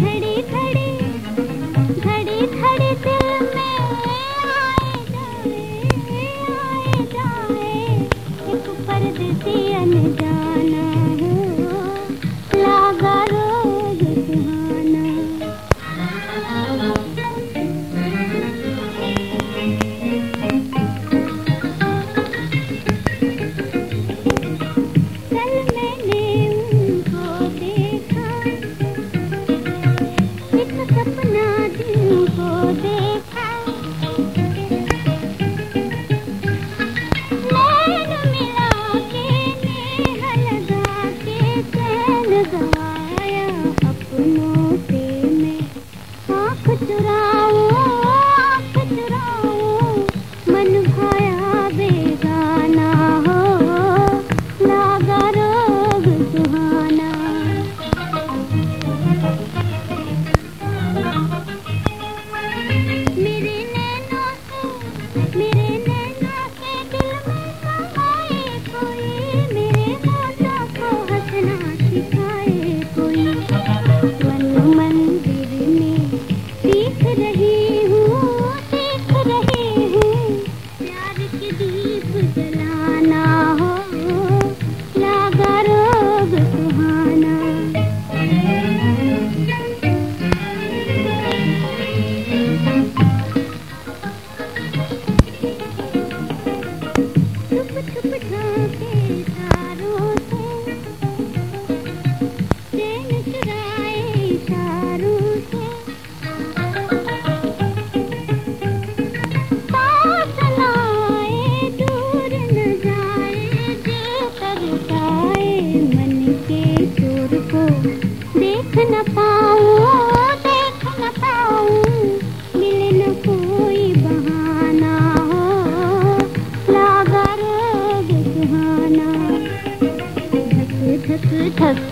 घड़े मधुरा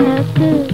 Happy. Mm-hmm.